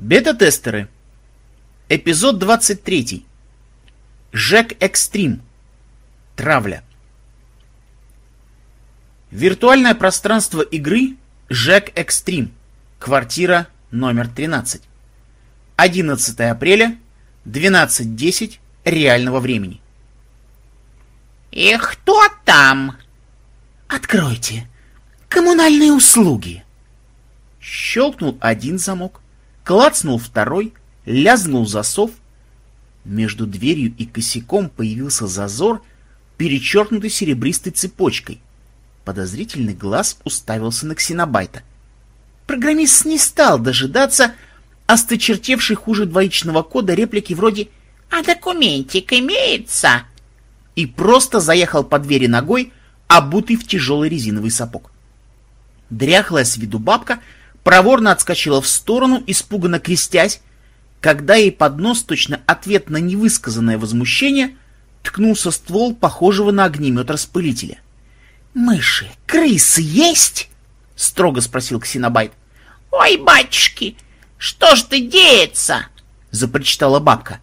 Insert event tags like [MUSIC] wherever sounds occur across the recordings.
Бета-тестеры. Эпизод 23. Жек Экстрим. Травля. Виртуальное пространство игры Жек Экстрим. Квартира номер 13. 11 апреля, 12.10 реального времени. «И кто там?» «Откройте. Коммунальные услуги». Щелкнул один замок, клацнул второй, лязнул засов. Между дверью и косяком появился зазор, перечеркнутый серебристой цепочкой. Подозрительный глаз уставился на ксенобайта. Программист не стал дожидаться осточертевшей хуже двоичного кода реплики вроде «А документик имеется?» и просто заехал по двери ногой, обутый в тяжелый резиновый сапог. Дряхлая с виду бабка проворно отскочила в сторону, испуганно крестясь, когда ей под нос точно ответ на невысказанное возмущение ткнулся ствол похожего на огнемет распылителя. «Мыши, крысы есть?» — строго спросил Ксенобайт. «Ой, батюшки, что ж ты деется?» — запричитала бабка.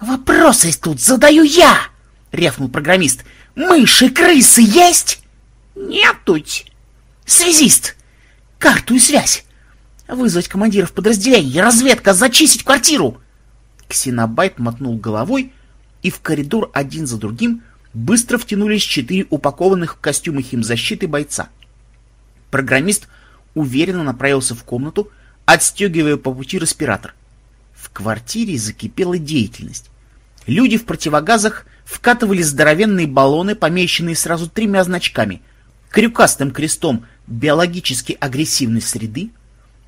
«Вопросы тут задаю я!» — рявкнул программист. «Мыши, крысы есть?» «Нетуть!» «Связист! Карту и связь! Вызвать командиров подразделений, разведка, зачистить квартиру!» Ксенобайт мотнул головой, и в коридор один за другим быстро втянулись четыре упакованных в костюмы химзащиты бойца. Программист уверенно направился в комнату, отстегивая по пути респиратор. В квартире закипела деятельность. Люди в противогазах вкатывали здоровенные баллоны, помеченные сразу тремя значками — крюкастым крестом биологически агрессивной среды,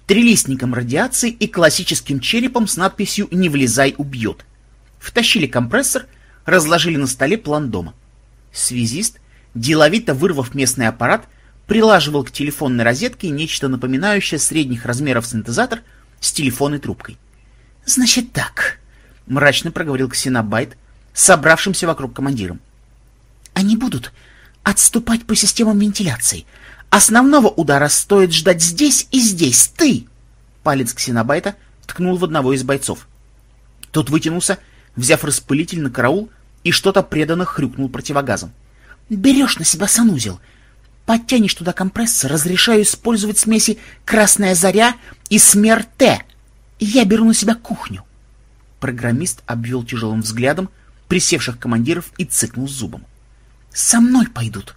трилистником радиации и классическим черепом с надписью «Не влезай, убьет». Втащили компрессор, разложили на столе план дома. Связист, деловито вырвав местный аппарат, прилаживал к телефонной розетке нечто напоминающее средних размеров синтезатор с телефонной трубкой. «Значит так», — мрачно проговорил Ксенобайт, собравшимся вокруг командиром. «Они будут отступать по системам вентиляции. Основного удара стоит ждать здесь и здесь. Ты!» Палец Ксенобайта ткнул в одного из бойцов. Тот вытянулся, взяв распылитель на караул, и что-то преданно хрюкнул противогазом. «Берешь на себя санузел. Подтянешь туда компрессор, разрешаю использовать смеси «Красная заря» и «Смерть-Т». Я беру на себя кухню». Программист обвел тяжелым взглядом присевших командиров и цыкнул зубом. «Со мной пойдут.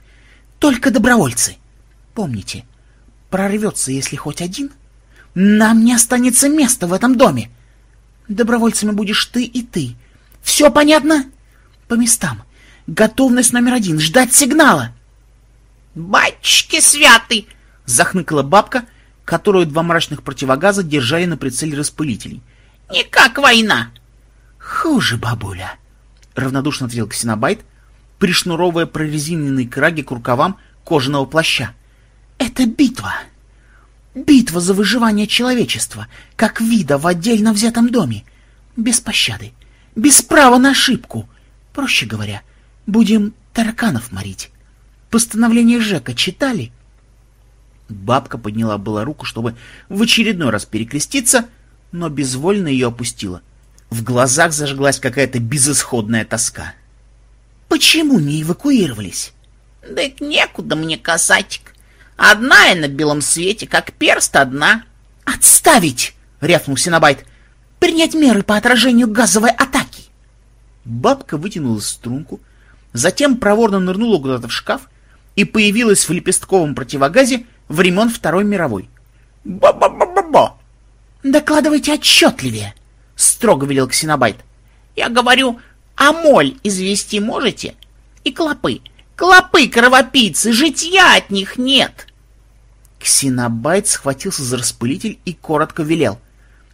Только добровольцы. Помните, прорвется, если хоть один, нам не останется места в этом доме. Добровольцами будешь ты и ты. Все понятно? По местам. Готовность номер один. Ждать сигнала. «Батюшки святый!» — захныкала бабка, которую два мрачных противогаза держали на прицеле распылителей. «Не как война!» «Хуже, бабуля!» — равнодушно ответил Ксенобайт, пришнуровывая прорезиненные краги к рукавам кожаного плаща. «Это битва! Битва за выживание человечества, как вида в отдельно взятом доме. Без пощады, без права на ошибку. Проще говоря, будем тараканов морить. Постановление Жека читали?» Бабка подняла была руку, чтобы в очередной раз перекреститься, но безвольно ее опустила. В глазах зажглась какая-то безысходная тоска. «Почему не эвакуировались?» «Да некуда мне, касатик. Одна я на белом свете, как перст одна». «Отставить!» — рявкнул Синабайт. «Принять меры по отражению газовой атаки!» Бабка вытянула струнку, затем проворно нырнула куда-то в шкаф и появилась в лепестковом противогазе времен Второй мировой. «Ба-ба-ба-ба-ба!» «Докладывайте отчетливее!» — строго велел Ксенобайт. «Я говорю, а моль извести можете? И клопы, клопы кровопийцы, житья от них нет!» Ксенобайт схватился за распылитель и коротко велел.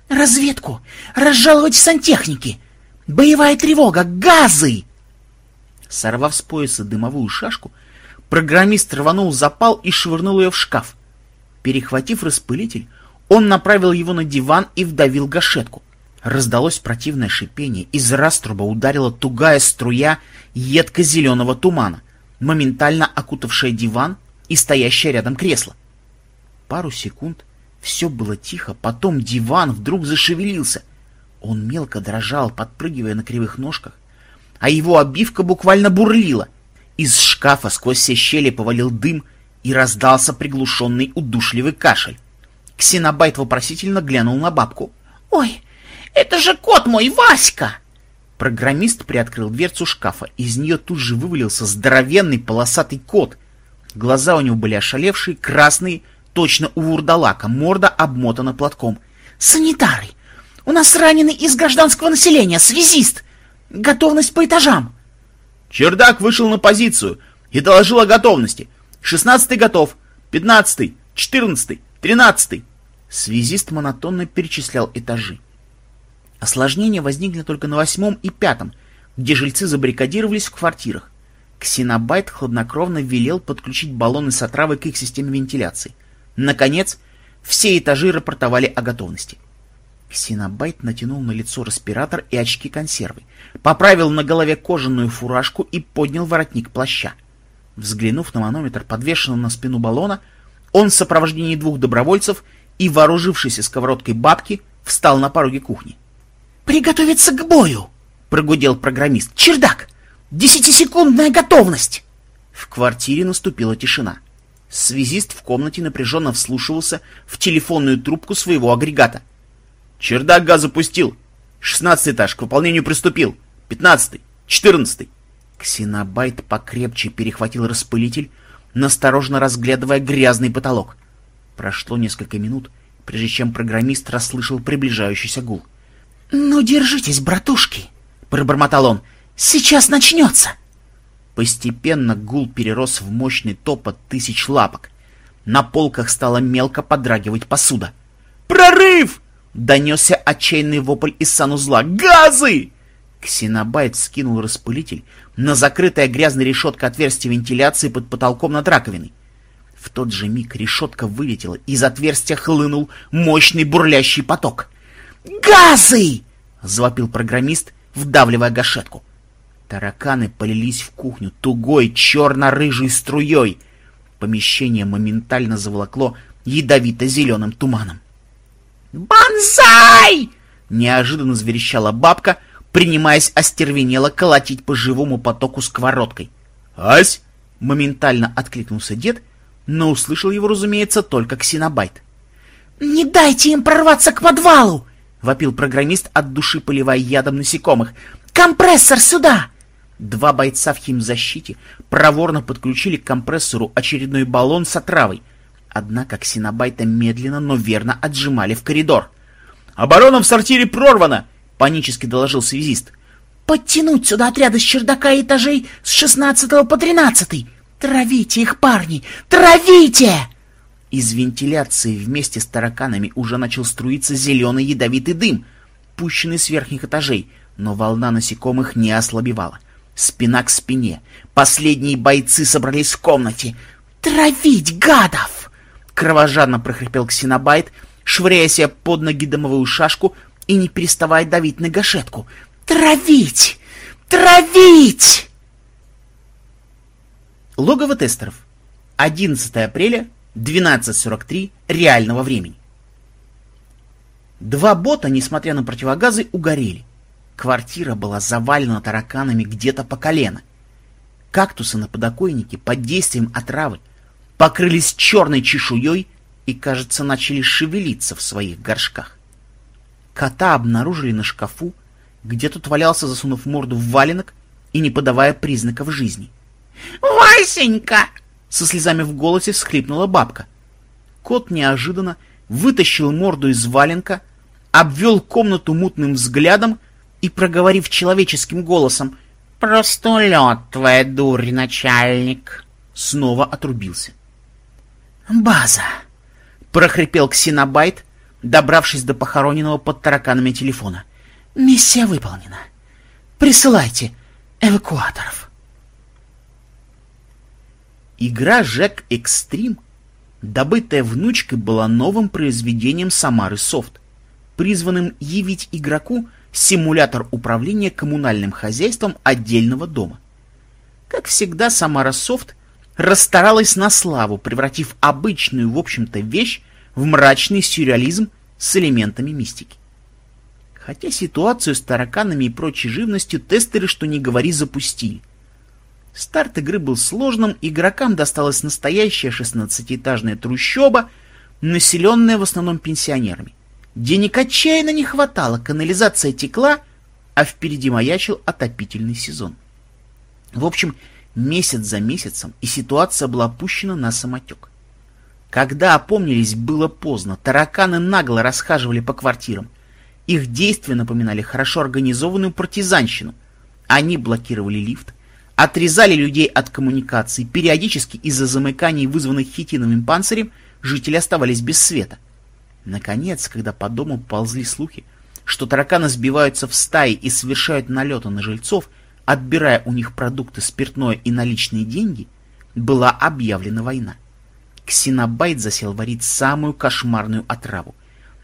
«Разведку! Разжаловать сантехники! Боевая тревога! Газы!» Сорвав с пояса дымовую шашку, программист рванул запал и швырнул ее в шкаф. Перехватив распылитель, он направил его на диван и вдавил гашетку. Раздалось противное шипение, из раструба ударила тугая струя едко-зеленого тумана, моментально окутавшая диван и стоящее рядом кресло. Пару секунд Все было тихо, потом диван вдруг зашевелился. Он мелко дрожал, подпрыгивая на кривых ножках, а его обивка буквально бурлила. Из шкафа сквозь все щели повалил дым, и раздался приглушенный удушливый кашель. Ксенобайт вопросительно глянул на бабку. «Ой, это же кот мой, Васька!» Программист приоткрыл дверцу шкафа. Из нее тут же вывалился здоровенный полосатый кот. Глаза у него были ошалевшие, красные, точно у вурдалака, морда обмотана платком. «Санитары! У нас раненый из гражданского населения, связист! Готовность по этажам!» Чердак вышел на позицию и доложил о готовности. Шестнадцатый готов, пятнадцатый, четырнадцатый, тринадцатый. Связист монотонно перечислял этажи. Осложнения возникли только на восьмом и пятом, где жильцы забаррикадировались в квартирах. Ксенобайт хладнокровно велел подключить баллоны с отравой к их системе вентиляции. Наконец, все этажи рапортовали о готовности. Ксенобайт натянул на лицо респиратор и очки консервы, поправил на голове кожаную фуражку и поднял воротник плаща. Взглянув на манометр, подвешенный на спину баллона, он в сопровождении двух добровольцев и вооружившейся сковородкой бабки встал на пороге кухни. «Приготовиться к бою!» — прогудел программист. «Чердак! Десятисекундная готовность!» В квартире наступила тишина. Связист в комнате напряженно вслушивался в телефонную трубку своего агрегата. «Чердак газ запустил. Шестнадцатый этаж к выполнению приступил. Пятнадцатый. Четырнадцатый». Ксенобайт покрепче перехватил распылитель, насторожно разглядывая грязный потолок. Прошло несколько минут, прежде чем программист расслышал приближающийся гул. «Ну, держитесь, братушки!» — пробормотал он. «Сейчас начнется!» Постепенно гул перерос в мощный топот тысяч лапок. На полках стала мелко подрагивать посуда. «Прорыв!» — донесся отчаянный вопль из санузла. «Газы!» Ксенобайт скинул распылитель на закрытая грязной решеткой отверстие вентиляции под потолком над раковиной. В тот же миг решетка вылетела, из отверстия хлынул мощный бурлящий поток. «Газы!» — завопил программист, вдавливая гашетку. Тараканы полились в кухню тугой черно-рыжей струей. Помещение моментально заволокло ядовито-зеленым туманом. «Бонсай!» — неожиданно заверещала бабка, принимаясь остервенело колотить по живому потоку сковородкой. «Ась!» — моментально откликнулся дед, но услышал его, разумеется, только ксенобайт. «Не дайте им прорваться к подвалу!» — вопил программист от души, поливая ядом насекомых. «Компрессор сюда!» Два бойца в химзащите проворно подключили к компрессору очередной баллон с отравой. Однако ксенобайта медленно, но верно отжимали в коридор. «Оборона в сортире прорвана!» — панически доложил связист. «Подтянуть сюда отряды с чердака этажей с шестнадцатого по тринадцатый! Травите их, парни! Травите!» Из вентиляции вместе с тараканами уже начал струиться зеленый ядовитый дым, пущенный с верхних этажей, но волна насекомых не ослабевала. Спина к спине. Последние бойцы собрались в комнате. «Травить гадов!» Кровожадно прохрипел Ксенобайт, швыряя себе под ноги дымовую шашку и не переставая давить на гашетку. «Травить! Травить!» Логово тестеров. 11 апреля, 12.43 реального времени. Два бота, несмотря на противогазы, угорели. Квартира была завалена тараканами где-то по колено. Кактусы на подоконнике под действием отравы покрылись черной чешуей и, кажется, начали шевелиться в своих горшках. Кота обнаружили на шкафу, где тот валялся, засунув морду в валенок и не подавая признаков жизни. «Васенька!» — со слезами в голосе всхлипнула бабка. Кот неожиданно вытащил морду из валенка, обвел комнату мутным взглядом и, проговорив человеческим голосом «Простулет твоя дурь, начальник!» снова отрубился. «База!» — прохрипел Ксенобайт, добравшись до похороненного под тараканами телефона. «Миссия выполнена. Присылайте эвакуаторов». Игра «Жек Экстрим», добытая внучкой, была новым произведением Самары Софт, призванным явить игроку симулятор управления коммунальным хозяйством отдельного дома. Как всегда, Самара Софт расстаралась на славу, превратив обычную, в общем-то, вещь в мрачный сюрреализм с элементами мистики. Хотя ситуацию с тараканами и прочей живностью тестеры, что не говори, запустили. Старт игры был сложным, игрокам досталась настоящая 16-этажная трущоба, населенная в основном пенсионерами. Денег отчаянно не хватало, канализация текла, а впереди маячил отопительный сезон. В общем, месяц за месяцем, и ситуация была опущена на самотек. Когда опомнились, было поздно. Тараканы нагло расхаживали по квартирам. Их действия напоминали хорошо организованную партизанщину. Они блокировали лифт, отрезали людей от коммуникаций, периодически из-за замыканий, вызванных хитиновым панцирем, жители оставались без света. Наконец, когда по дому ползли слухи, что тараканы сбиваются в стаи и совершают налеты на жильцов, отбирая у них продукты, спиртное и наличные деньги, была объявлена война. Ксенобайт засел варить самую кошмарную отраву.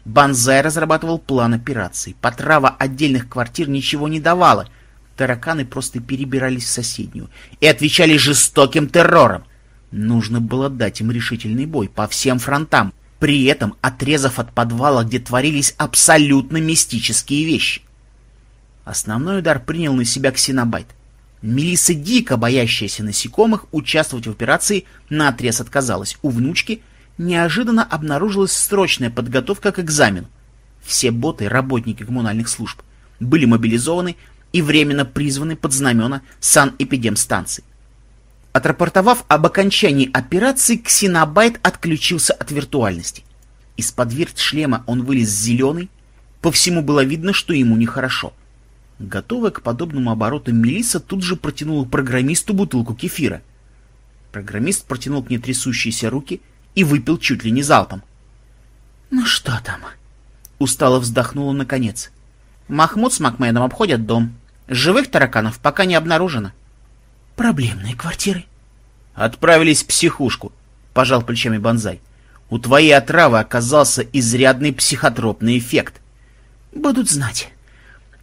Банзай разрабатывал план операции. Потрава отдельных квартир ничего не давала. Тараканы просто перебирались в соседнюю и отвечали жестоким террором. Нужно было дать им решительный бой по всем фронтам, при этом отрезав от подвала, где творились абсолютно мистические вещи. Основной удар принял на себя Ксенобайт. Мелисса, дико боящаяся насекомых, участвовать в операции на отрез отказалась. У внучки неожиданно обнаружилась срочная подготовка к экзамену. Все боты, работники коммунальных служб, были мобилизованы и временно призваны под знамена санэпидемстанций. Отрапортовав об окончании операции, Ксенобайт отключился от виртуальности. Из-под вирт шлема он вылез зеленый, по всему было видно, что ему нехорошо. Готовая к подобному обороту Мелисса тут же протянула программисту бутылку кефира. Программист протянул к ней трясущиеся руки и выпил чуть ли не залпом. «Ну что там?» Устало вздохнула наконец. Махмуд с Макмедом обходят дом. Живых тараканов пока не обнаружено. «Проблемные квартиры?» «Отправились в психушку», — пожал плечами Бонзай. «У твоей отравы оказался изрядный психотропный эффект». «Будут знать»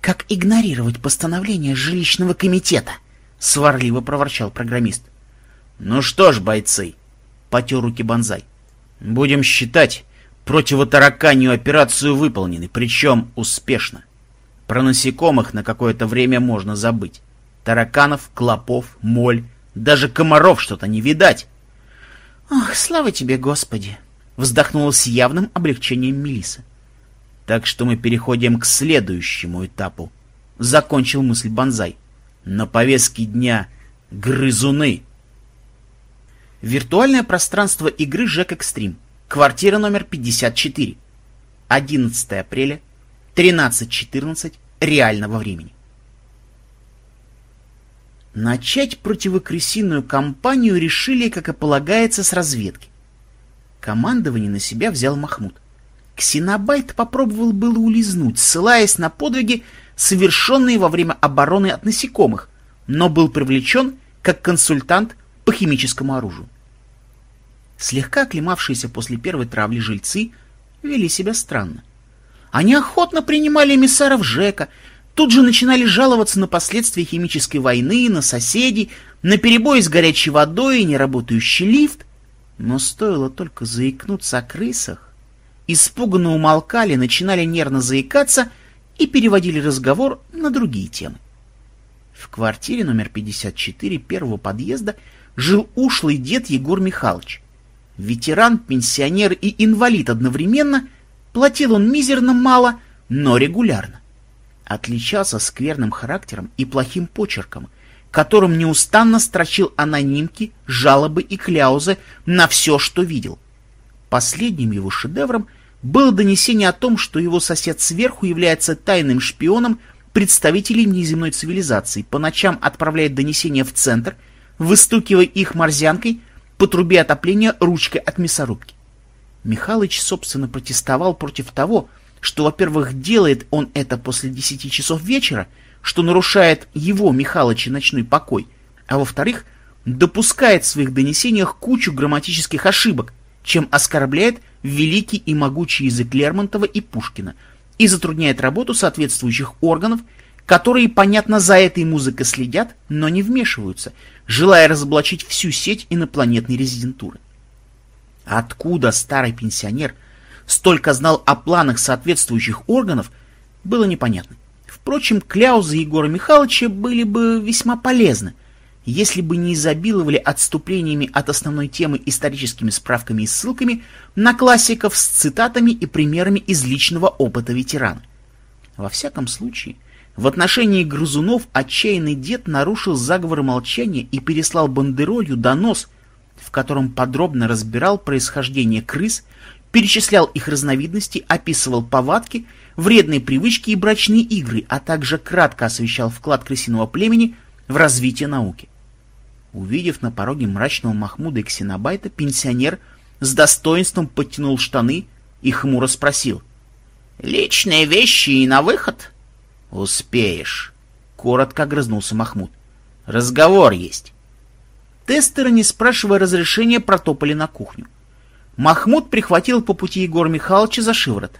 как игнорировать постановление жилищного комитета, — сварливо проворчал программист. — Ну что ж, бойцы, — потер руки Бонзай, — будем считать, противотараканью операцию выполнены, причем успешно. Про насекомых на какое-то время можно забыть. Тараканов, клопов, моль, даже комаров что-то не видать. — Ох, слава тебе, Господи! — вздохнула с явным облегчением Мелиса. Так что мы переходим к следующему этапу. Закончил мысль Бонзай. На повестке дня грызуны. Виртуальное пространство игры Жек Экстрим. Квартира номер 54. 11 апреля, 13.14 реального времени. Начать противокрысиную кампанию решили, как и полагается, с разведки. Командование на себя взял Махмуд. Ксенобайт попробовал было улизнуть, ссылаясь на подвиги, совершенные во время обороны от насекомых, но был привлечен как консультант по химическому оружию. Слегка оклемавшиеся после первой травли жильцы вели себя странно. Они охотно принимали эмиссаров Жека, тут же начинали жаловаться на последствия химической войны, на соседей, на перебои с горячей водой и неработающий лифт. Но стоило только заикнуться о крысах, испуганно умолкали, начинали нервно заикаться и переводили разговор на другие темы. В квартире номер 54 первого подъезда жил ушлый дед Егор Михайлович. Ветеран, пенсионер и инвалид одновременно, платил он мизерно мало, но регулярно. Отличался скверным характером и плохим почерком, которым неустанно строчил анонимки, жалобы и кляузы на все, что видел. Последним его шедевром – было донесение о том, что его сосед сверху является тайным шпионом представителей внеземной цивилизации, по ночам отправляет донесения в центр, выстукивая их морзянкой по трубе отопления ручкой от мясорубки. Михалыч, собственно, протестовал против того, что, во-первых, делает он это после десяти часов вечера, что нарушает его, Михалыча, ночной покой, а во-вторых, допускает в своих донесениях кучу грамматических ошибок, чем оскорбляет великий и могучий язык Лермонтова и Пушкина и затрудняет работу соответствующих органов, которые, понятно, за этой музыкой следят, но не вмешиваются, желая разоблачить всю сеть инопланетной резидентуры. Откуда старый пенсионер столько знал о планах соответствующих органов, было непонятно. Впрочем, кляузы Егора Михайловича были бы весьма полезны, если бы не изобиловали отступлениями от основной темы историческими справками и ссылками на классиков с цитатами и примерами из личного опыта ветерана. Во всяком случае, в отношении грызунов отчаянный дед нарушил заговор молчания и переслал бандеролью донос, в котором подробно разбирал происхождение крыс, перечислял их разновидности, описывал повадки, вредные привычки и брачные игры, а также кратко освещал вклад крысиного племени в развитие науки. Увидев на пороге мрачного Махмуда и Ксенобайта, пенсионер с достоинством подтянул штаны и хмуро спросил. «Личные вещи и на выход?» «Успеешь», — коротко огрызнулся Махмуд. «Разговор есть». Тестеры, не спрашивая разрешения, протопали на кухню. Махмуд прихватил по пути Егора Михайловича за шиворот.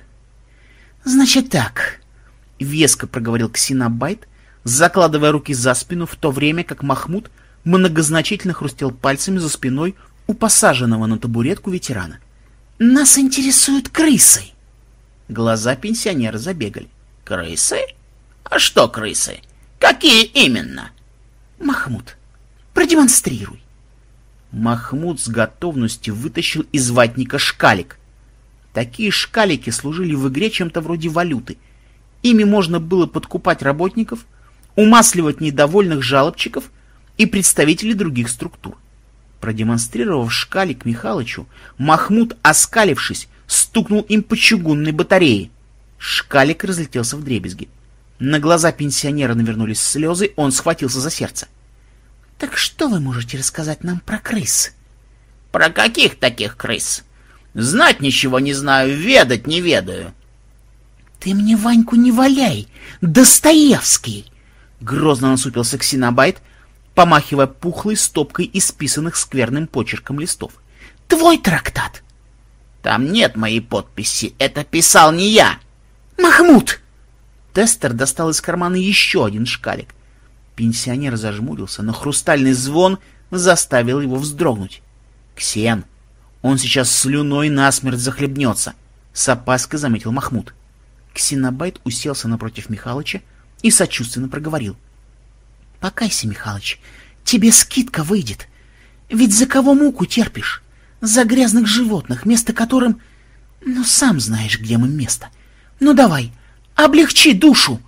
«Значит так», — веско проговорил Ксенобайт, закладывая руки за спину, в то время как Махмуд многозначительно хрустел пальцами за спиной у посаженного на табуретку ветерана. «Нас интересуют крысы!» Глаза пенсионера забегали. «Крысы? А что крысы? Какие именно?» «Махмуд, продемонстрируй!» Махмуд с готовностью вытащил из ватника шкалик. Такие шкалики служили в игре чем-то вроде валюты. Ими можно было подкупать работников, умасливать недовольных жалобчиков и представителей других структур. Продемонстрировав шкалик Михалычу, Махмуд, оскалившись, стукнул им по чугунной батарее. Шкалик разлетелся в дребезги. На глаза пенсионера навернулись слезы, он схватился за сердце. — Так что вы можете рассказать нам про крыс? — Про каких таких крыс? Знать ничего не знаю, ведать не ведаю. — Ты мне Ваньку не валяй, Достоевский! — грозно насупился Ксенобайт, помахивая пухлой стопкой исписанных скверным почерком листов. «Твой трактат!» «Там нет моей подписи, это писал не я!» «Махмуд!» Тестер достал из кармана еще один шкалик. Пенсионер зажмурился, но хрустальный звон заставил его вздрогнуть. «Ксен, он сейчас слюной насмерть захлебнется!» — с опаской заметил Махмуд. Ксенобайт уселся напротив Михалыча и сочувственно проговорил — Покайся, Михалыч, тебе скидка выйдет. Ведь за кого муку терпишь? За грязных животных, место которым... Ну, сам знаешь, где мы место. Ну, давай, облегчи душу!»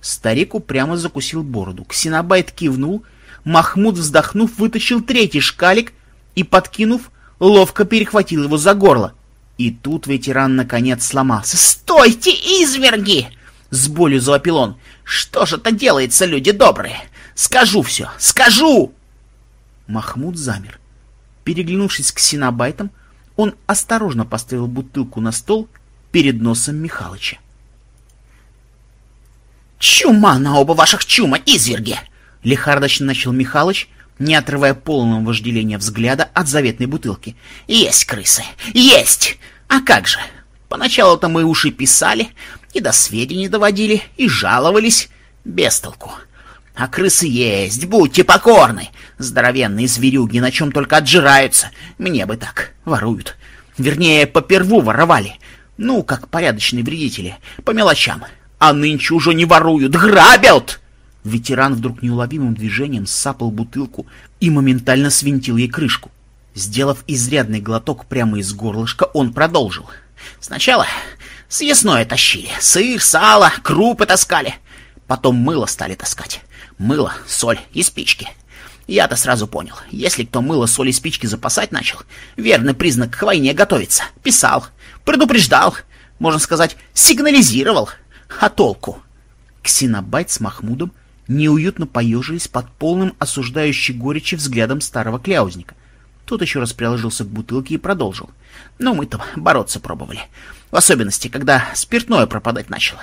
Старик упрямо закусил бороду. Ксенобайт кивнул, Махмуд, вздохнув, вытащил третий шкалик и, подкинув, ловко перехватил его за горло. И тут ветеран наконец сломался. «Стойте, изверги!» — с болью завопил он. «Что же это делается, люди добрые? Скажу все, скажу!» Махмуд замер. Переглянувшись к синобайтам, он осторожно поставил бутылку на стол перед носом Михалыча. «Чума на оба ваших чума, изверги!» — лихардочно начал Михалыч, не отрывая полного вожделения взгляда от заветной бутылки. «Есть крысы! Есть! А как же! Поначалу-то мы уши писали, и до сведений доводили, и жаловались. Без толку. А крысы есть, будьте покорны. Здоровенные зверюги на чем только отжираются. Мне бы так, воруют. Вернее, поперву воровали. Ну, как порядочные вредители, по мелочам. А нынче уже не воруют, грабят!» Ветеран вдруг неуловимым движением сапал бутылку и моментально свинтил ей крышку. Сделав изрядный глоток прямо из горлышка, он продолжил. «Сначала съестное тащили, сыр, сало, крупы таскали. Потом мыло стали таскать. Мыло, соль и спички. Я-то сразу понял, если кто мыло, соль и спички запасать начал, верный признак к войне готовится. Писал, предупреждал, можно сказать, сигнализировал. А толку? Ксенобайт с Махмудом неуютно поежились под полным осуждающей горечи взглядом старого кляузника. Тот еще раз приложился к бутылке и продолжил. Но «Ну, мы-то бороться пробовали. В особенности, когда спиртное пропадать начало.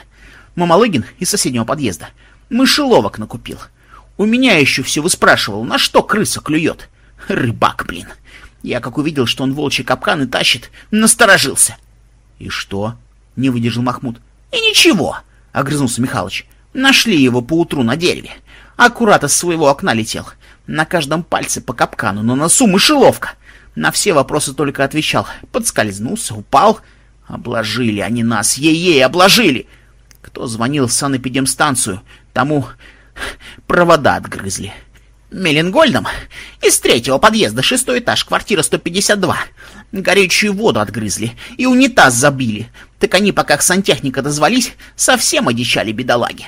Мамалыгин из соседнего подъезда Мышеловок накупил. У меня еще все выспрашивал, на что крыса клюет. Рыбак, блин. Я как увидел, что он волчий капкан и тащит, насторожился. — И что? — не выдержал Махмуд. — И ничего, — огрызнулся Михалыч. Нашли его поутру на дереве. Аккурат из своего окна летел. На каждом пальце по капкану, на носу мышеловка. На все вопросы только отвечал. Подскользнулся, упал. Обложили они нас, ей-ей, обложили! Кто звонил в санэпидемстанцию, тому провода отгрызли. Меленгольдом из третьего подъезда, шестой этаж, квартира 152. Горячую воду отгрызли и унитаз забили. Так они, пока к сантехника дозвались, совсем одичали бедолаги.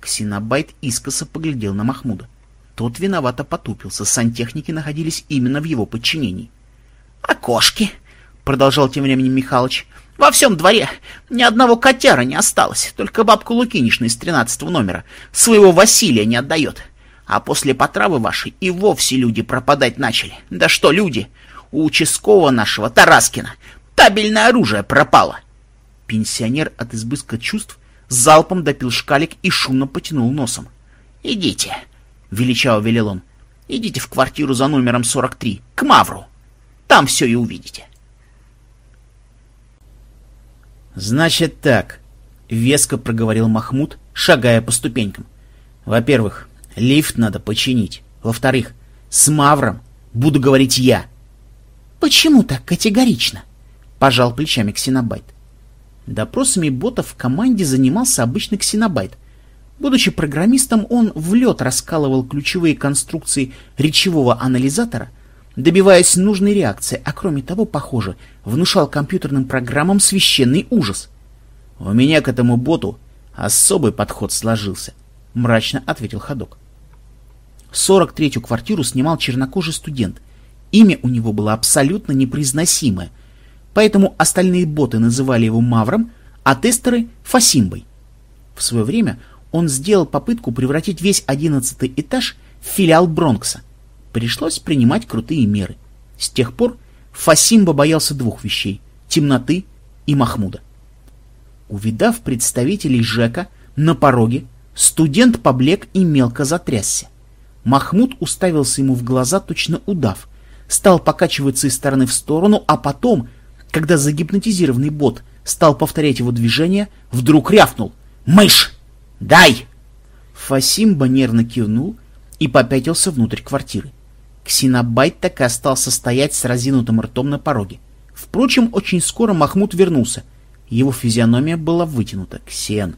Ксенобайт искоса поглядел на Махмуда. Тот виновато потупился, сантехники находились именно в его подчинении. — А кошки? — продолжал тем временем Михалыч. — Во всем дворе ни одного котяра не осталось, только бабку Лукинишна из тринадцатого номера своего Василия не отдает. — а после потравы вашей и вовсе люди пропадать начали. Да что люди? У участкового нашего Тараскина табельное оружие пропало. Пенсионер от избытка чувств залпом допил шкалик и шумно потянул носом. «Идите», — величаво велел он, — «идите в квартиру за номером 43, к Мавру. Там все и увидите». «Значит так», — веско проговорил Махмуд, шагая по ступенькам. «Во-первых, Лифт надо починить. Во-вторых, с Мавром буду говорить я. Почему так категорично? Пожал плечами Ксенобайт. Допросами ботов в команде занимался обычный Ксенобайт. Будучи программистом, он в лед раскалывал ключевые конструкции речевого анализатора, добиваясь нужной реакции, а кроме того, похоже, внушал компьютерным программам священный ужас. «У меня к этому боту особый подход сложился», — мрачно ответил Ходок. 43-ю квартиру снимал чернокожий студент. Имя у него было абсолютно непроизносимое, поэтому остальные боты называли его Мавром, а тестеры — Фасимбой. В свое время он сделал попытку превратить весь 11 этаж в филиал Бронкса. Пришлось принимать крутые меры. С тех пор Фасимба боялся двух вещей — темноты и Махмуда. Увидав представителей Жека на пороге, студент поблек и мелко затрясся. Махмуд уставился ему в глаза, точно удав, стал покачиваться из стороны в сторону, а потом, когда загипнотизированный бот стал повторять его движение, вдруг рявкнул «Мышь! Дай!» Фасимба нервно кивнул и попятился внутрь квартиры. Ксенобайт так и остался стоять с разинутым ртом на пороге. Впрочем, очень скоро Махмуд вернулся. Его физиономия была вытянута. «Ксен,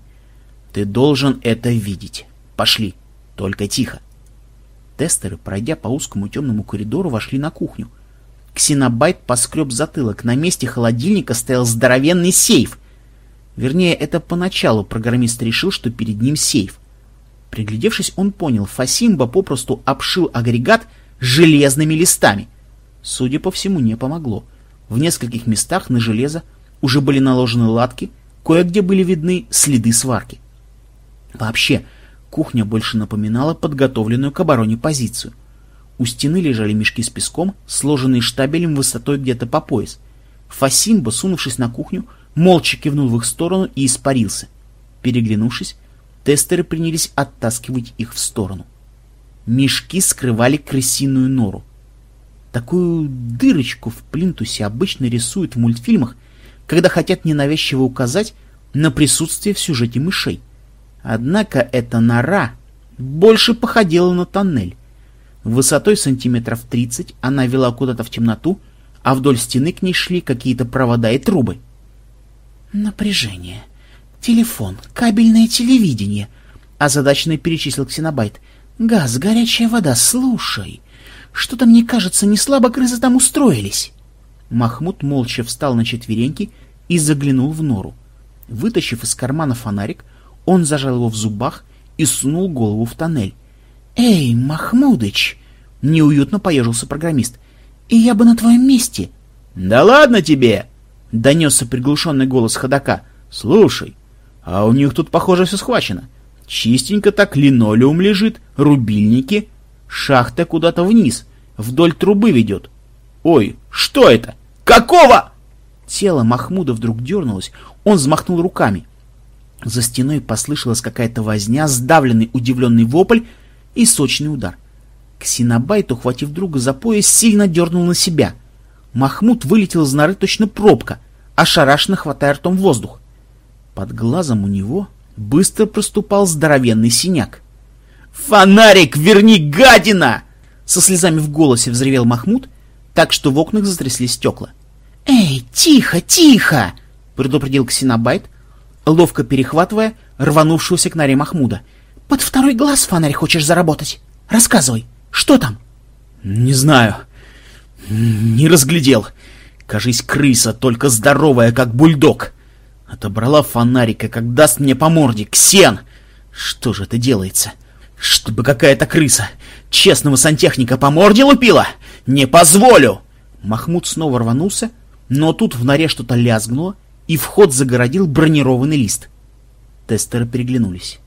ты должен это видеть. Пошли, только тихо». Тестеры, пройдя по узкому темному коридору, вошли на кухню. Ксенобайт поскреб затылок. На месте холодильника стоял здоровенный сейф. Вернее, это поначалу программист решил, что перед ним сейф. Приглядевшись, он понял, Фасимба попросту обшил агрегат железными листами. Судя по всему, не помогло. В нескольких местах на железо уже были наложены латки, кое-где были видны следы сварки. Вообще, Кухня больше напоминала подготовленную к обороне позицию. У стены лежали мешки с песком, сложенные штабелем высотой где-то по пояс. Фасимба, сунувшись на кухню, молча кивнул в их сторону и испарился. Переглянувшись, тестеры принялись оттаскивать их в сторону. Мешки скрывали крысиную нору. Такую дырочку в плинтусе обычно рисуют в мультфильмах, когда хотят ненавязчиво указать на присутствие в сюжете мышей. Однако эта нора больше походила на тоннель. Высотой сантиметров 30 она вела куда-то в темноту, а вдоль стены к ней шли какие-то провода и трубы. «Напряжение. Телефон. Кабельное телевидение», — озадаченно перечислил Ксенобайт. «Газ, горячая вода. Слушай, что-то мне кажется, не слабо крысы там устроились». Махмуд молча встал на четвереньки и заглянул в нору. Вытащив из кармана фонарик, он зажал его в зубах и сунул голову в тоннель. «Эй, Махмудыч!» — неуютно поежился программист. «И я бы на твоем месте!» «Да ладно тебе!» — донесся приглушенный голос ходока. «Слушай, а у них тут, похоже, все схвачено. Чистенько так линолеум лежит, рубильники, шахта куда-то вниз, вдоль трубы ведет. Ой, что это? Какого?» Тело Махмуда вдруг дернулось, он взмахнул руками. За стеной послышалась какая-то возня, сдавленный удивленный вопль и сочный удар. Ксенобайт, ухватив друга за пояс, сильно дернул на себя. Махмуд вылетел из норы точно пробка, ошарашенно хватая ртом воздух. Под глазом у него быстро проступал здоровенный синяк. «Фонарик, верни, гадина!» Со слезами в голосе взревел Махмуд, так что в окнах затрясли стекла. «Эй, тихо, тихо!» предупредил Ксенобайт, ловко перехватывая рванувшегося к норе Махмуда. «Под второй глаз фонарь хочешь заработать? Рассказывай, что там?» «Не знаю. Не разглядел. Кажись, крыса, только здоровая, как бульдог. Отобрала фонарика, как даст мне по морде. Ксен! Что же это делается? Чтобы какая-то крыса честного сантехника по морде лупила? Не позволю!» Махмуд снова рванулся, но тут в норе что-то лязгнуло, и вход загородил бронированный лист. Тестеры переглянулись.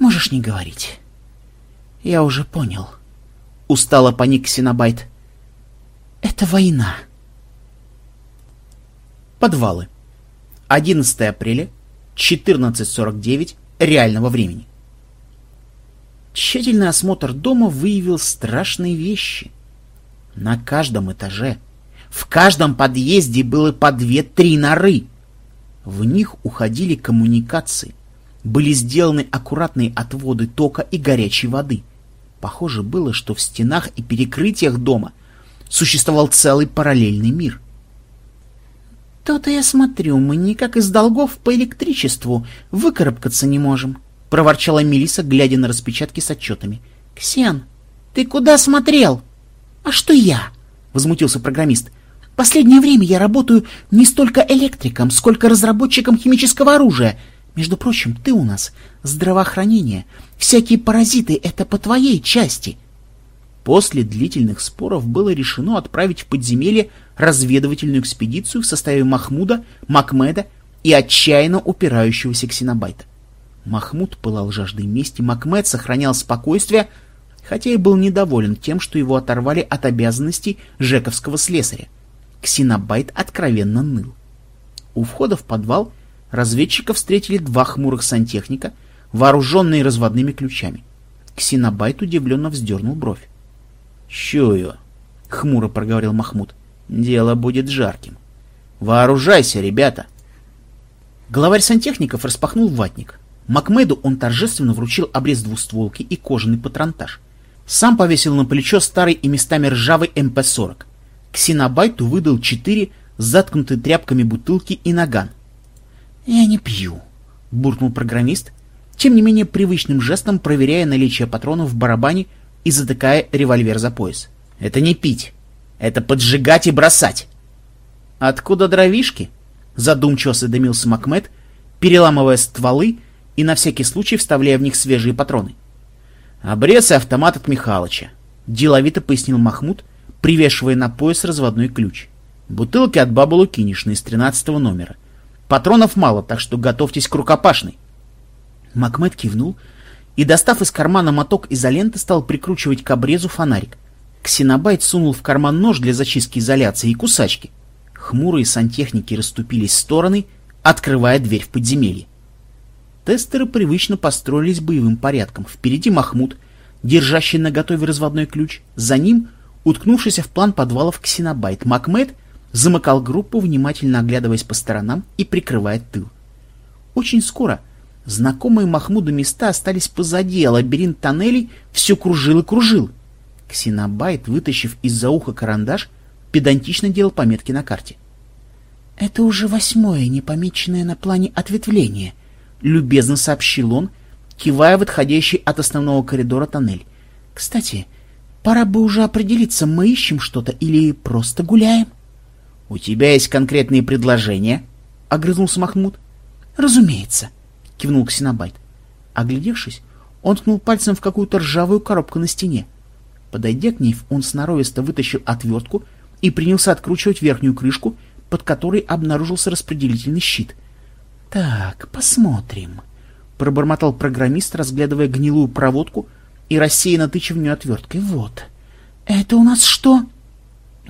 «Можешь не говорить. Я уже понял». Устало поник Синабайт. «Это война». Подвалы. 11 апреля, 14.49 реального времени. Тщательный осмотр дома выявил страшные вещи. На каждом этаже в каждом подъезде было по две-три норы. В них уходили коммуникации. Были сделаны аккуратные отводы тока и горячей воды. Похоже было, что в стенах и перекрытиях дома существовал целый параллельный мир. «То-то я смотрю, мы никак из долгов по электричеству выкарабкаться не можем», — проворчала Мелиса, глядя на распечатки с отчетами. «Ксен, ты куда смотрел?» «А что я?» — возмутился программист. Последнее время я работаю не столько электриком, сколько разработчиком химического оружия. Между прочим, ты у нас здравоохранение. Всякие паразиты — это по твоей части. После длительных споров было решено отправить в подземелье разведывательную экспедицию в составе Махмуда, Макмеда и отчаянно упирающегося ксенобайта. Махмуд пылал жаждой мести, Макмед сохранял спокойствие, хотя и был недоволен тем, что его оторвали от обязанностей жековского слесаря. Ксенобайт откровенно ныл. У входа в подвал разведчиков встретили два хмурых сантехника, вооруженные разводными ключами. Ксенобайт удивленно вздернул бровь. — Чую, — хмуро проговорил Махмуд, — дело будет жарким. Вооружайся, ребята! Главарь сантехников распахнул ватник. Макмеду он торжественно вручил обрез двустволки и кожаный патронтаж. Сам повесил на плечо старый и местами ржавый МП-40. Ксенобайту выдал четыре заткнутые тряпками бутылки и наган. «Я не пью», — буркнул программист, тем не менее привычным жестом проверяя наличие патронов в барабане и затыкая револьвер за пояс. «Это не пить, это поджигать и бросать!» «Откуда дровишки?» — задумчиво осведомился Макмед, переламывая стволы и на всякий случай вставляя в них свежие патроны. «Обрез и автомат от Михалыча», — деловито пояснил Махмуд, — привешивая на пояс разводной ключ. Бутылки от бабы Лукинишны из 13 номера. Патронов мало, так что готовьтесь к рукопашной. Макмед кивнул и, достав из кармана моток изоленты, стал прикручивать к обрезу фонарик. Ксенобайт сунул в карман нож для зачистки изоляции и кусачки. Хмурые сантехники расступились в стороны, открывая дверь в подземелье. Тестеры привычно построились боевым порядком. Впереди Махмуд, держащий на готове разводной ключ, за ним Уткнувшийся в план подвалов ксенобайт, Макмед замыкал группу, внимательно оглядываясь по сторонам и прикрывая тыл. Очень скоро знакомые Махмуду места остались позади, а лабиринт тоннелей все кружил и кружил. Ксенобайт, вытащив из-за уха карандаш, педантично делал пометки на карте. — Это уже восьмое непомеченное на плане ответвление, — любезно сообщил он, кивая в отходящий от основного коридора тоннель. — Кстати, Пора бы уже определиться, мы ищем что-то или просто гуляем. — У тебя есть конкретные предложения? — огрызнулся Махмуд. — Разумеется, — кивнул Ксенобайт. Оглядевшись, он ткнул пальцем в какую-то ржавую коробку на стене. Подойдя к ней, он сноровисто вытащил отвертку и принялся откручивать верхнюю крышку, под которой обнаружился распределительный щит. — Так, посмотрим, — пробормотал программист, разглядывая гнилую проводку, и рассеянно тыча в нее отверткой. «Вот. Это у нас что?»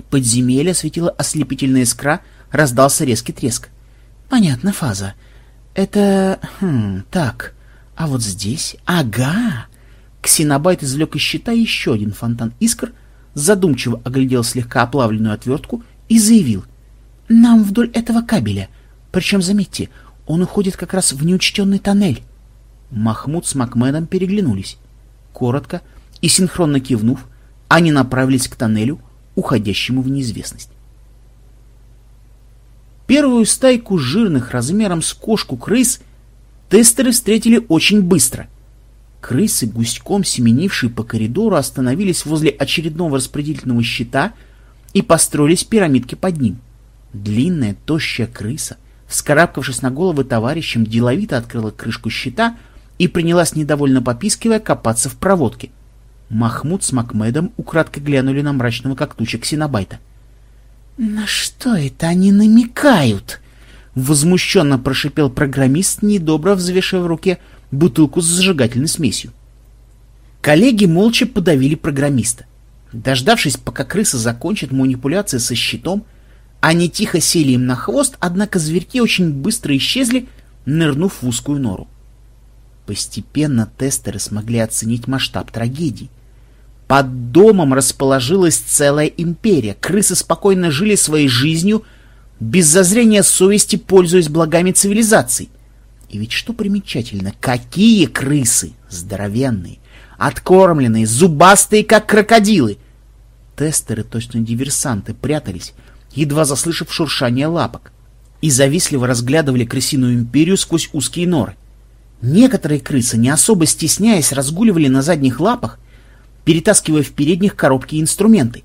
Подземелье осветила ослепительная искра, раздался резкий треск. «Понятно, фаза. Это... Хм, так. А вот здесь... Ага!» Ксенобайт извлек из щита еще один фонтан искр, задумчиво оглядел слегка оплавленную отвертку и заявил. «Нам вдоль этого кабеля. Причем, заметьте, он уходит как раз в неучтенный тоннель». Махмуд с Макмедом переглянулись коротко и синхронно кивнув, они направились к тоннелю, уходящему в неизвестность. Первую стайку жирных размером с кошку крыс тестеры встретили очень быстро. Крысы, гуськом семенившие по коридору, остановились возле очередного распределительного щита и построились пирамидки под ним. Длинная, тощая крыса, вскарабкавшись на головы товарищам, деловито открыла крышку щита и принялась, недовольно попискивая, копаться в проводке. Махмуд с Макмедом украдкой глянули на мрачного как туча ксенобайта. «На что это они намекают?» Возмущенно прошипел программист, недобро взвешивая в руке бутылку с зажигательной смесью. Коллеги молча подавили программиста. Дождавшись, пока крыса закончит манипуляции со щитом, они тихо сели им на хвост, однако зверьки очень быстро исчезли, нырнув в узкую нору. Постепенно тестеры смогли оценить масштаб трагедии. Под домом расположилась целая империя. Крысы спокойно жили своей жизнью, без зазрения совести пользуясь благами цивилизации. И ведь что примечательно, какие крысы! Здоровенные, откормленные, зубастые, как крокодилы! Тестеры, точно диверсанты, прятались, едва заслышав шуршание лапок, и завистливо разглядывали крысиную империю сквозь узкие норы. Некоторые крысы, не особо стесняясь, разгуливали на задних лапах, перетаскивая в передних коробки и инструменты.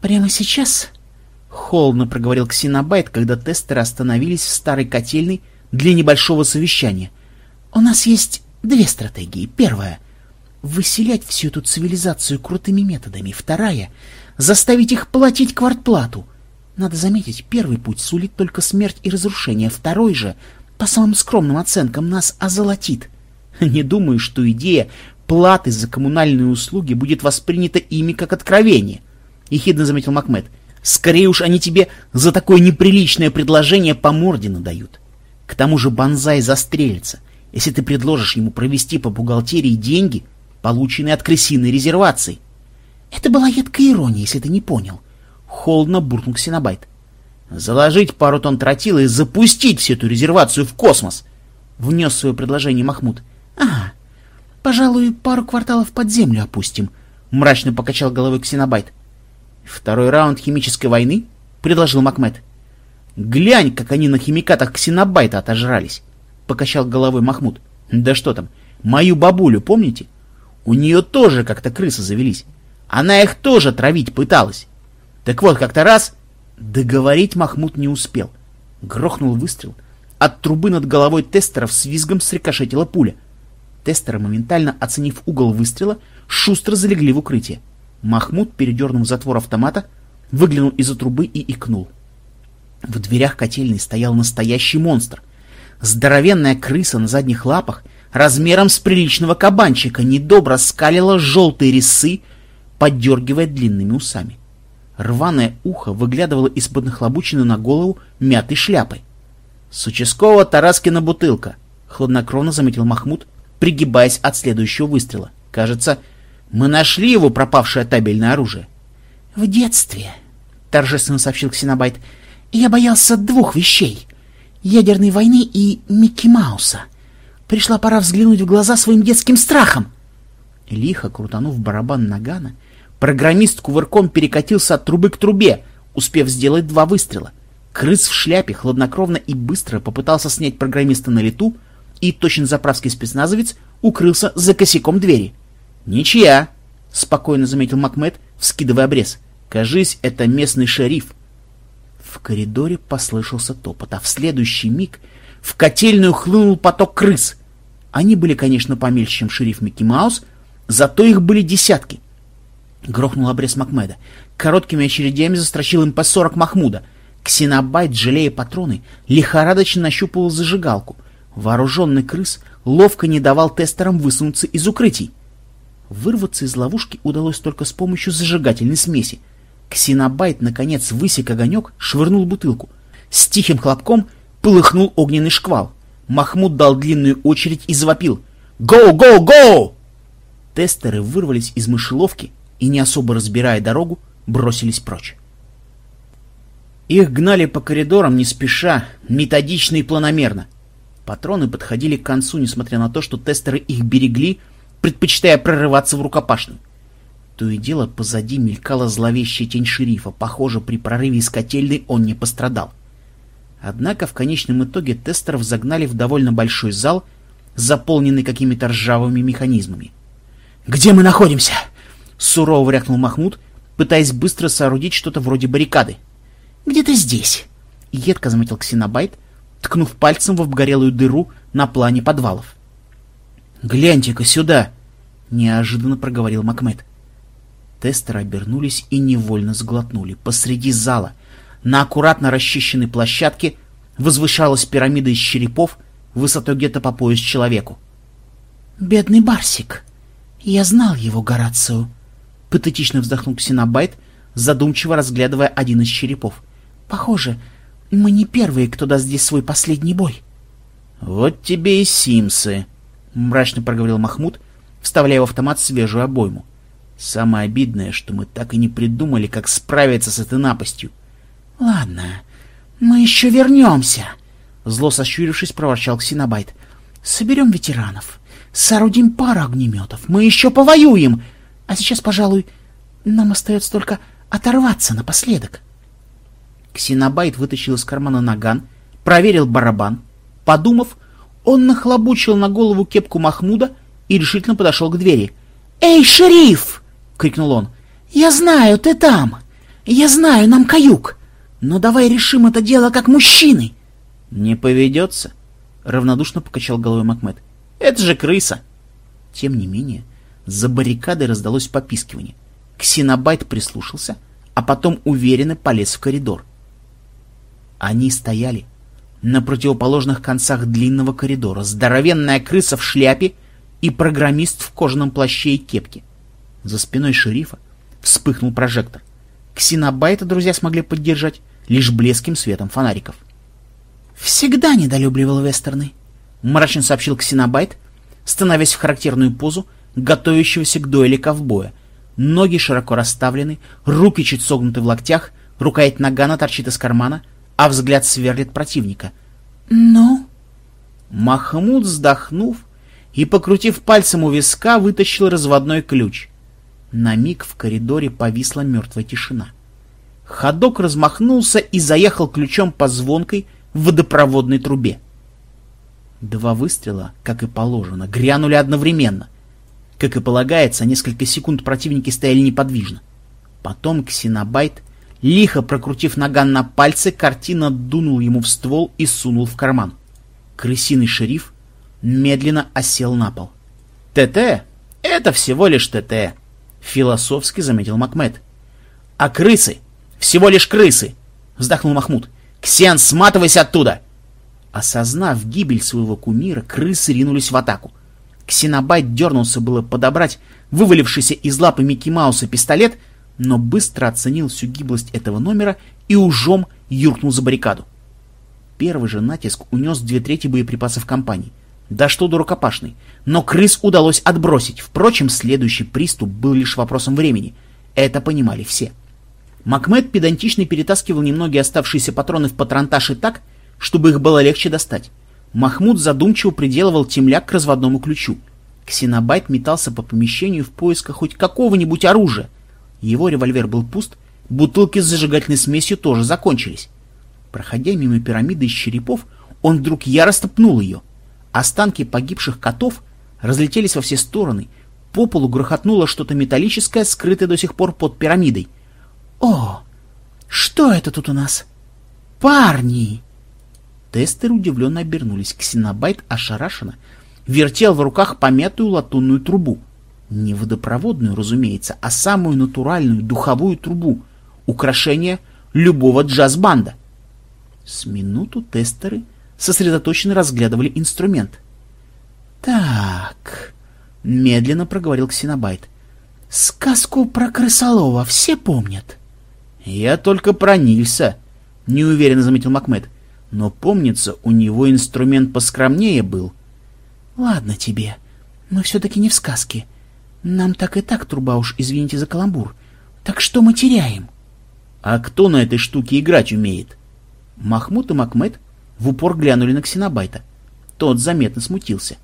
«Прямо сейчас?» — холодно проговорил Ксенобайт, когда тестеры остановились в старой котельной для небольшого совещания. «У нас есть две стратегии. Первая — выселять всю эту цивилизацию крутыми методами. Вторая — заставить их платить квартплату. Надо заметить, первый путь сулит только смерть и разрушение, второй же, по самым скромным оценкам, нас озолотит. [LAUGHS] Не думаю, что идея платы за коммунальные услуги будет воспринято ими как откровение, — ехидно заметил Макмед. Скорее уж они тебе за такое неприличное предложение по морде надают. К тому же Бонзай застрелится, если ты предложишь ему провести по бухгалтерии деньги, полученные от крысиной резервации. Это была едкая ирония, если ты не понял. Холодно буркнул Ксенобайт. Заложить пару тонн тротила и запустить всю эту резервацию в космос, внес свое предложение Махмуд. Ага, Пожалуй, пару кварталов под землю опустим, — мрачно покачал головой Ксенобайт. — Второй раунд химической войны? — предложил Макмед. — Глянь, как они на химикатах Ксенобайта отожрались, — покачал головой Махмуд. — Да что там, мою бабулю помните? У нее тоже как-то крысы завелись. Она их тоже травить пыталась. Так вот, как-то раз... Договорить Махмуд не успел. Грохнул выстрел. От трубы над головой тестеров с визгом срикошетила пуля. Тестеры, моментально оценив угол выстрела, шустро залегли в укрытие. Махмуд, передернув затвор автомата, выглянул из-за трубы и икнул. В дверях котельной стоял настоящий монстр. Здоровенная крыса на задних лапах, размером с приличного кабанчика, недобро скалила желтые резцы, поддергивая длинными усами. Рваное ухо выглядывало из-под нахлобученной на голову мятой шляпы. — С участкового Тараскина бутылка, — хладнокровно заметил Махмуд, пригибаясь от следующего выстрела. Кажется, мы нашли его пропавшее табельное оружие. — В детстве, — торжественно сообщил Ксенобайт, — я боялся двух вещей — ядерной войны и Микки Мауса. Пришла пора взглянуть в глаза своим детским страхом. Лихо крутанув барабан нагана, программист кувырком перекатился от трубы к трубе, успев сделать два выстрела. Крыс в шляпе хладнокровно и быстро попытался снять программиста на лету, и точно заправский спецназовец укрылся за косяком двери. «Ничья!» — спокойно заметил Макмед, вскидывая обрез. «Кажись, это местный шериф». В коридоре послышался топот, а в следующий миг в котельную хлынул поток крыс. Они были, конечно, помельче, чем шериф Микки Маус, зато их были десятки. Грохнул обрез Макмеда. Короткими очередями застрочил МП-40 Махмуда. Ксенобайт, жалея патроны, лихорадочно нащупывал зажигалку. Вооруженный крыс ловко не давал тестерам высунуться из укрытий. Вырваться из ловушки удалось только с помощью зажигательной смеси. Ксенобайт, наконец, высек огонек, швырнул бутылку. С тихим хлопком полыхнул огненный шквал. Махмуд дал длинную очередь и завопил. «Гоу, гоу, гоу!» Тестеры вырвались из мышеловки и, не особо разбирая дорогу, бросились прочь. Их гнали по коридорам не спеша, методично и планомерно. Патроны подходили к концу, несмотря на то, что тестеры их берегли, предпочитая прорываться в рукопашную. То и дело позади мелькала зловещая тень шерифа. Похоже, при прорыве из котельной он не пострадал. Однако в конечном итоге тестеров загнали в довольно большой зал, заполненный какими-то ржавыми механизмами. «Где мы находимся?» — сурово рякнул Махмуд, пытаясь быстро соорудить что-то вроде баррикады. «Где-то здесь», — едко заметил Ксенобайт, ткнув пальцем в обгорелую дыру на плане подвалов. «Гляньте-ка сюда!» — неожиданно проговорил Макмед. Тестеры обернулись и невольно сглотнули. Посреди зала, на аккуратно расчищенной площадке, возвышалась пирамида из черепов высотой где-то по пояс человеку. «Бедный Барсик! Я знал его, Горацио!» Патетично вздохнул Ксенобайт, задумчиво разглядывая один из черепов. «Похоже, мы не первые, кто даст здесь свой последний бой». «Вот тебе и симсы!» — мрачно проговорил Махмуд, вставляя в автомат свежую обойму. «Самое обидное, что мы так и не придумали, как справиться с этой напастью». «Ладно, мы еще вернемся!» Зло сощурившись, проворчал Ксенобайт. «Соберем ветеранов, соорудим пару огнеметов, мы еще повоюем, а сейчас, пожалуй, нам остается только оторваться напоследок». Ксенобайт вытащил из кармана наган, проверил барабан. Подумав, он нахлобучил на голову кепку Махмуда и решительно подошел к двери. «Эй, шериф!» — крикнул он. «Я знаю, ты там! Я знаю, нам каюк! Но давай решим это дело как мужчины!» «Не поведется?» — равнодушно покачал головой Макмед. «Это же крыса!» Тем не менее, за баррикадой раздалось попискивание. Ксенобайт прислушался, а потом уверенно полез в коридор. Они стояли на противоположных концах длинного коридора, здоровенная крыса в шляпе и программист в кожаном плаще и кепке. За спиной шерифа вспыхнул прожектор. Ксенобайта друзья смогли поддержать лишь блеским светом фонариков. «Всегда недолюбливал вестерны», — мрачно сообщил Ксенобайт, становясь в характерную позу готовящегося к дуэли ковбоя. Ноги широко расставлены, руки чуть согнуты в локтях, рукоять нагана торчит из кармана, а взгляд сверлит противника. «Ну?» Махмуд, вздохнув и, покрутив пальцем у виска, вытащил разводной ключ. На миг в коридоре повисла мертвая тишина. Ходок размахнулся и заехал ключом по звонкой водопроводной трубе. Два выстрела, как и положено, грянули одновременно. Как и полагается, несколько секунд противники стояли неподвижно. Потом Ксенобайт Лихо прокрутив наган на пальце, картина дунул ему в ствол и сунул в карман. Крысиный шериф медленно осел на пол. «ТТ? Это всего лишь ТТ», — философски заметил Макмед. «А крысы? Всего лишь крысы!» — вздохнул Махмуд. «Ксен, сматывайся оттуда!» Осознав гибель своего кумира, крысы ринулись в атаку. Ксенобайт дернулся было подобрать вывалившийся из лапы Микки Мауса пистолет — но быстро оценил всю гиблость этого номера и ужом юркнул за баррикаду. Первый же натиск унес две трети боеприпасов компании. Да что до рукопашной. Но крыс удалось отбросить. Впрочем, следующий приступ был лишь вопросом времени. Это понимали все. Макмед педантично перетаскивал немногие оставшиеся патроны в патронташи так, чтобы их было легче достать. Махмуд задумчиво приделывал темляк к разводному ключу. Ксенобайт метался по помещению в поисках хоть какого-нибудь оружия, его револьвер был пуст, бутылки с зажигательной смесью тоже закончились. Проходя мимо пирамиды из черепов, он вдруг яростно пнул ее. Останки погибших котов разлетелись во все стороны. По полу грохотнуло что-то металлическое, скрытое до сих пор под пирамидой. «О, что это тут у нас? Парни!» Тестеры удивленно обернулись. Ксенобайт ошарашенно вертел в руках помятую латунную трубу. Не водопроводную, разумеется, а самую натуральную духовую трубу, украшение любого джаз-банда. С минуту тестеры сосредоточенно разглядывали инструмент. «Так», — медленно проговорил Ксенобайт, — «сказку про крысолова все помнят?» «Я только про Нильса», — неуверенно заметил Макмед. «Но, помнится, у него инструмент поскромнее был». «Ладно тебе, мы все-таки не в сказке. Нам так и так труба уж, извините за каламбур. Так что мы теряем? А кто на этой штуке играть умеет? Махмуд и Макмед в упор глянули на Ксенобайта. Тот заметно смутился.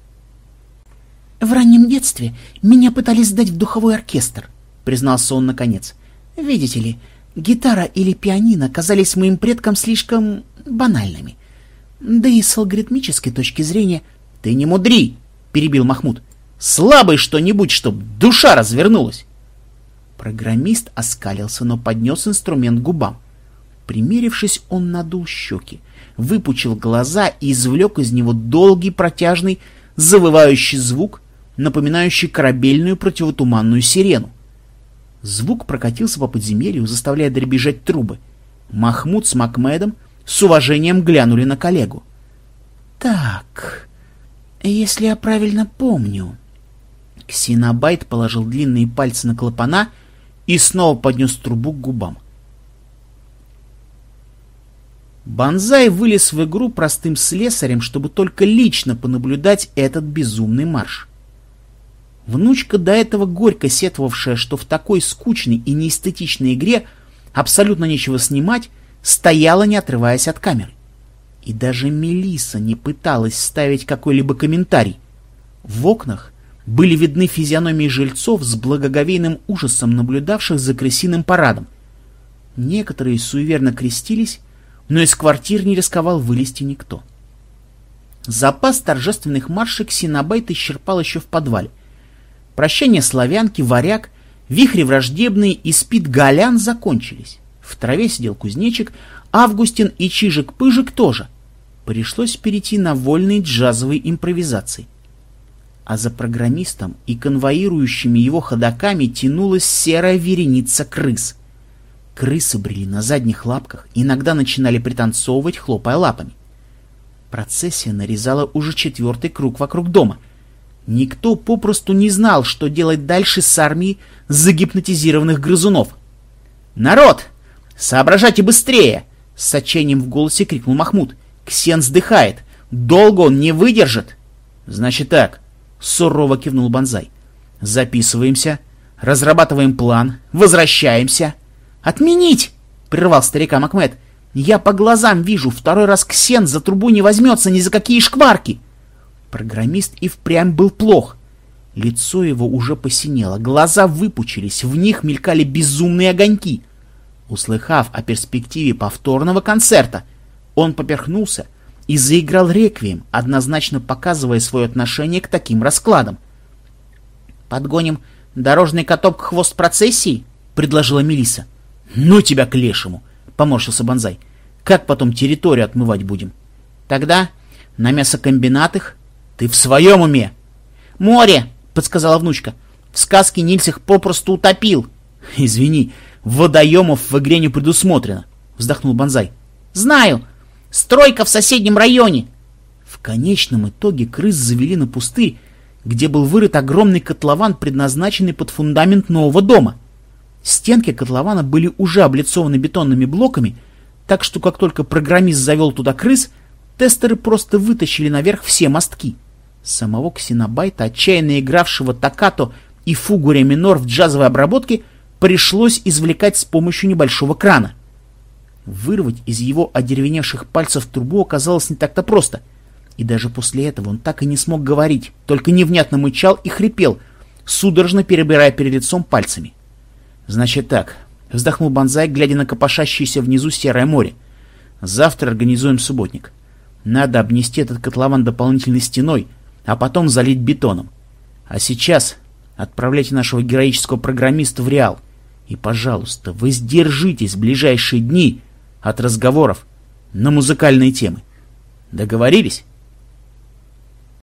В раннем детстве меня пытались сдать в духовой оркестр, признался он наконец. Видите ли, Гитара или пианино казались моим предкам слишком банальными. Да и с алгоритмической точки зрения... — Ты не мудри! — перебил Махмуд. — Слабый что-нибудь, чтоб душа развернулась! Программист оскалился, но поднес инструмент к губам. Примерившись, он надул щеки, выпучил глаза и извлек из него долгий протяжный завывающий звук, напоминающий корабельную противотуманную сирену. Звук прокатился по подземелью, заставляя дребезжать трубы. Махмуд с Макмедом с уважением глянули на коллегу. «Так, если я правильно помню...» Ксенобайт положил длинные пальцы на клапана и снова поднес трубу к губам. Банзай вылез в игру простым слесарем, чтобы только лично понаблюдать этот безумный марш. Внучка, до этого горько сетовавшая, что в такой скучной и неэстетичной игре абсолютно нечего снимать, стояла, не отрываясь от камеры. И даже Мелиса не пыталась ставить какой-либо комментарий. В окнах были видны физиономии жильцов с благоговейным ужасом, наблюдавших за крысиным парадом. Некоторые суеверно крестились, но из квартир не рисковал вылезти никто. Запас торжественных маршек Синабайт исчерпал еще в подвале. Прощание славянки, варяг, вихри враждебные и спит Голян закончились. В траве сидел кузнечик, Августин и Чижик-Пыжик тоже. Пришлось перейти на вольные джазовые импровизации. А за программистом и конвоирующими его ходаками тянулась серая вереница крыс. Крысы брели на задних лапках, иногда начинали пританцовывать, хлопая лапами. Процессия нарезала уже четвертый круг вокруг дома. Никто попросту не знал, что делать дальше с армией загипнотизированных грызунов. «Народ! Соображайте быстрее!» — с отчаянием в голосе крикнул Махмуд. «Ксен сдыхает! Долго он не выдержит!» «Значит так!» — сурово кивнул Бонзай. «Записываемся, разрабатываем план, возвращаемся!» «Отменить!» — прервал старика Макмед. «Я по глазам вижу, второй раз Ксен за трубу не возьмется ни за какие шкварки!» Программист и впрямь был плох. Лицо его уже посинело, глаза выпучились, в них мелькали безумные огоньки. Услыхав о перспективе повторного концерта, он поперхнулся и заиграл реквием, однозначно показывая свое отношение к таким раскладам. «Подгоним дорожный каток к хвост процессии?» — предложила Мелиса. «Ну тебя к лешему!» — поморщился Бонзай. «Как потом территорию отмывать будем?» «Тогда на мясокомбинатах ты в своем уме?» «Море!» — подсказала внучка. «В сказке Нильс их попросту утопил». «Извини, водоемов в игре не предусмотрено», — вздохнул Бонзай. «Знаю. Стройка в соседнем районе». В конечном итоге крыс завели на пустырь, где был вырыт огромный котлован, предназначенный под фундамент нового дома. Стенки котлована были уже облицованы бетонными блоками, так что как только программист завел туда крыс, тестеры просто вытащили наверх все мостки. Самого ксенобайта, отчаянно игравшего токато и фугуре минор в джазовой обработке, пришлось извлекать с помощью небольшого крана. Вырвать из его одеревеневших пальцев трубу оказалось не так-то просто. И даже после этого он так и не смог говорить, только невнятно мычал и хрипел, судорожно перебирая перед лицом пальцами. «Значит так», — вздохнул Бонзай, глядя на копошащееся внизу серое море. «Завтра организуем субботник. Надо обнести этот котлован дополнительной стеной, а потом залить бетоном. А сейчас отправляйте нашего героического программиста в Реал. И, пожалуйста, воздержитесь в ближайшие дни от разговоров на музыкальные темы. Договорились?»